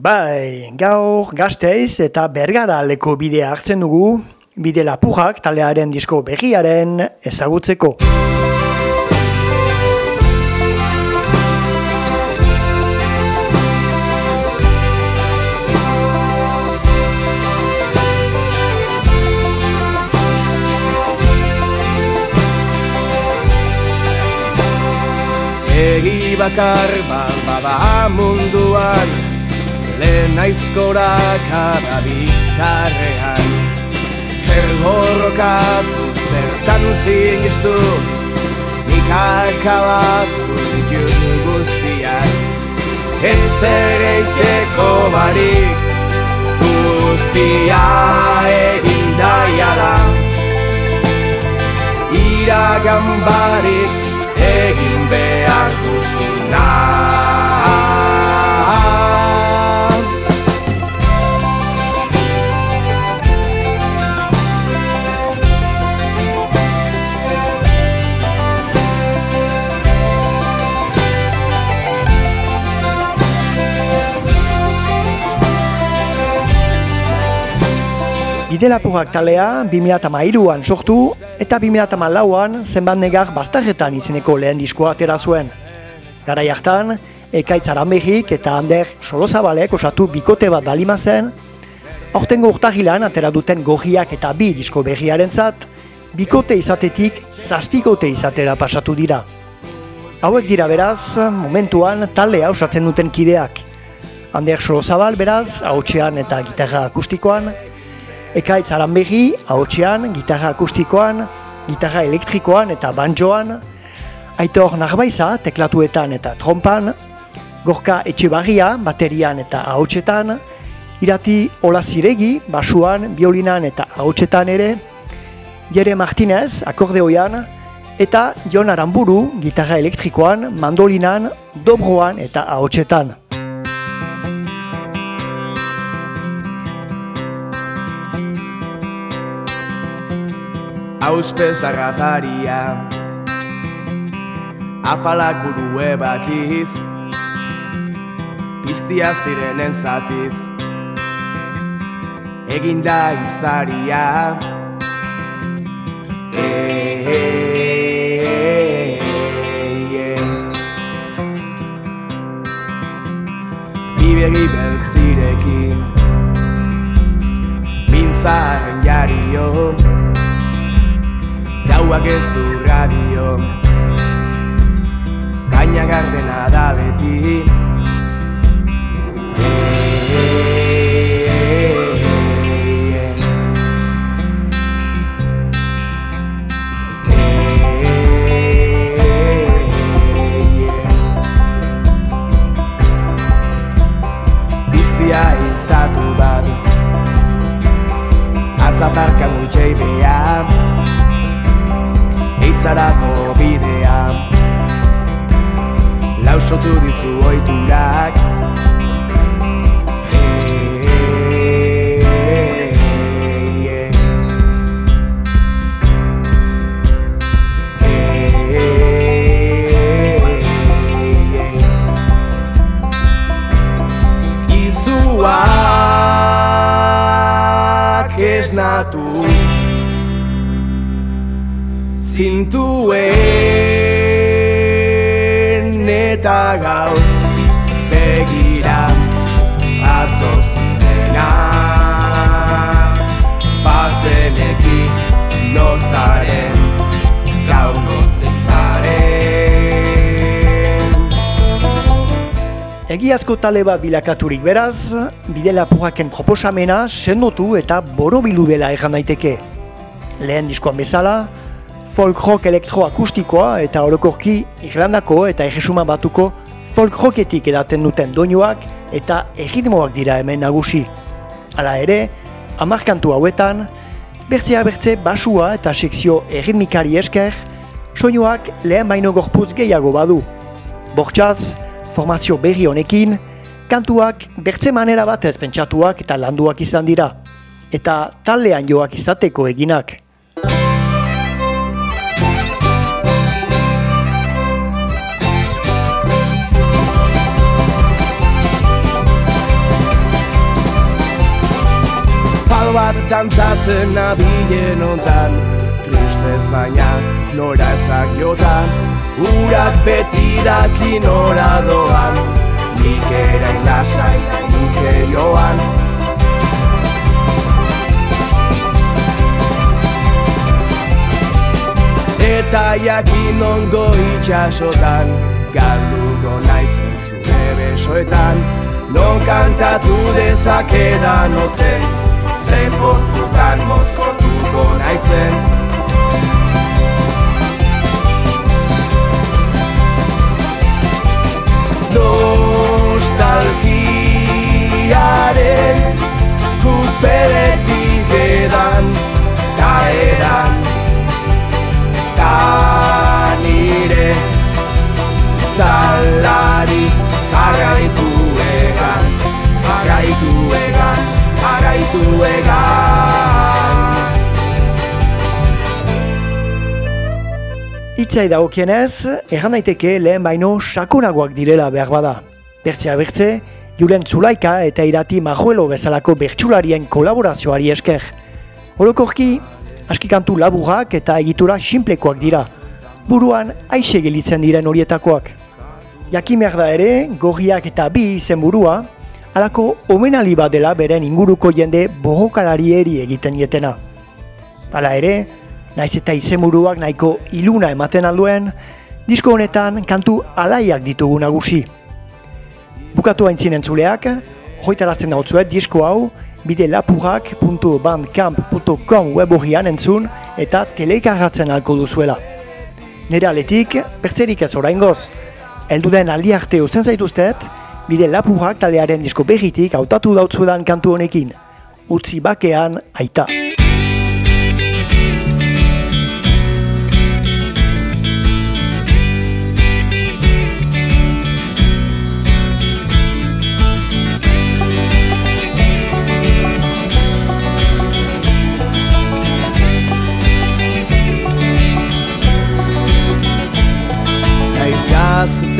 Bai, gaur gazteiz eta bergara leko bidea hartzen dugu, bide lapujak talearen disko begiaren ezagutzeko. Egi bakar bada munduan lehen aizkorak bizkarrean Zer borrokatu, zertan zingistu Nik akabatu ditut guztiak. Ez ere iteko barik Guztia egin daia da. Iragan barik egin behar Bidelapurrak talea 2008an sortu eta 2008an zenbat negar bastarretan izeneko lehen diskoa atera zuen. Gara jartan, Ekaitz Aranbegik eta Ander Solozabalek osatu bikote bat balima zen, aurtengo urtahilan atera duten gogiak eta bi disko berriaren zat, bikote izatetik zazpikote izatera pasatu dira. Hauek dira beraz, momentuan talea osatzen duten kideak. Ander Solozabal beraz, hautsean eta gitarra akustikoan, Ekaitz Aranbegi, haotxean, gitarra akustikoan, gitarra elektrikoan eta banjoan, Aitor Narbaiza, teklatuetan eta trompan, Gorka Etxebarria, baterian eta haotxetan, Irati Olaziregi, basuan, biolinan eta haotxetan ere, Jere Martinez, akordeoian, eta Jon Aramburu, gitarra elektrikoan, mandolinan, dobroan eta haotxetan. Auspe zarrataria Apalak buru ebakiz. Piztia zirenen zatiz. Egin da izaria. E, e, e, Bibegi beltzirekin. Minzaren jario Gauak ez du radio. Baina gardena da beti esnatu zintuen eta gau Egiazko tale bat bilakaturik beraz, bidela purraken proposamena sendotu eta borobilu dela erran daiteke. Lehen diskoan bezala, folk rock elektroakustikoa eta orokorki Irlandako eta Egesuma batuko folk rocketik edaten duten doinuak eta erritmoak dira hemen nagusi. Hala ere, amarkantu hauetan, bertzea bertze basua eta sekzio erritmikari esker, soinuak lehen baino gorputz gehiago badu. Bortxaz, formazio berri honekin, kantuak bertze manera batez pentsatuak eta landuak izan dira, eta taldean joak izateko eginak. Palo bat dantzatzen nabien ontan, Tristez baina nora ezak jotan Urak beti daki nora doan. Nik erain lasai nuke joan Eta jakin ongo itxasotan Galduko naizen zure besoetan. Non kantatu dezakedan ozen Zen portutan mozkortuko naizen Itzai dagokienez, erran daiteke lehen baino sakonagoak direla behar bada. Bertzea bertze, Julen Zulaika eta Irati Majuelo bezalako bertsularien kolaborazioari esker. Orokorki, askikantu laburrak eta egitura simplekoak dira. Buruan, aixe gelitzen diren horietakoak. Jakin da ere, gorriak eta bi izen burua, alako omenali bat dela beren inguruko jende bogokalarieri egiten dietena. Hala ere, naiz eta izemuruak nahiko iluna ematen alduen, disko honetan kantu alaiak ditugu nagusi. Bukatu haintzien entzuleak, hoitarazten dautzuet disko hau, bide lapurrak.bandcamp.com web entzun eta telekarratzen alko duzuela. Nere aletik, pertserik ez oraingoz, elduden aldi arte usten zaituztet, bide lapurrak taldearen disko behitik hautatu dautzuedan kantu honekin. Utzi bakean aita.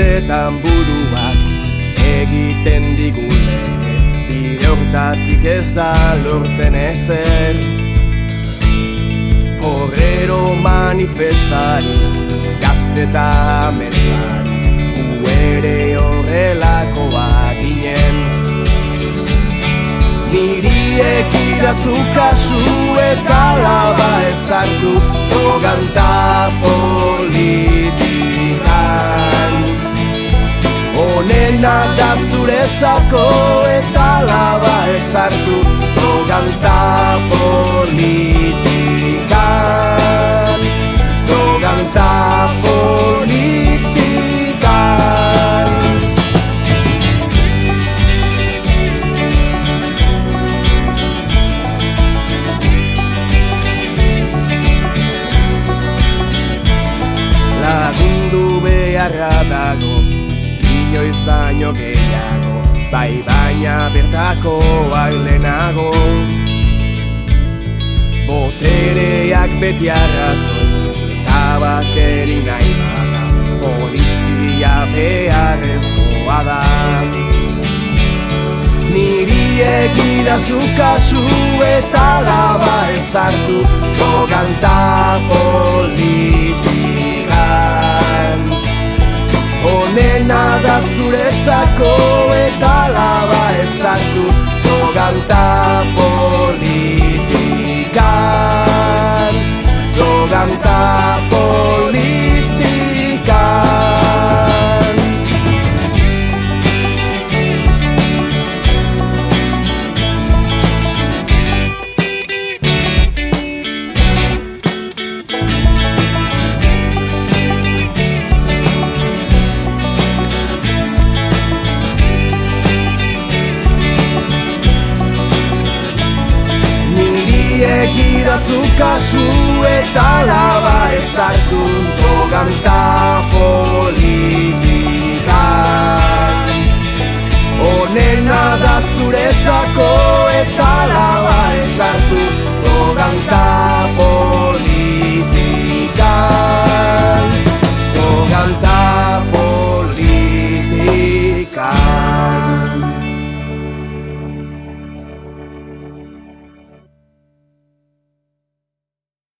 Gaztetan buruak egiten digule. Bide hortatik ez da lortzen ezer. Porrero manifestari gazteta ametuari Uere horrelako baginen. Niri ekidazu kasu eta laba ezartu Oganta Onena zuretzako eta laba esartu Toganta politikan bertako ailenago Botereak beti arrazoi Eta bateri nahi bada. Polizia beharrezkoa da. Niri egidazu kasu eta laba ezartu Toganta politik Onena da zuretzako eta laba esartu Toganta politikan Toganta politikan zu kasu eta laba esartu joganta politikan. Onena da zure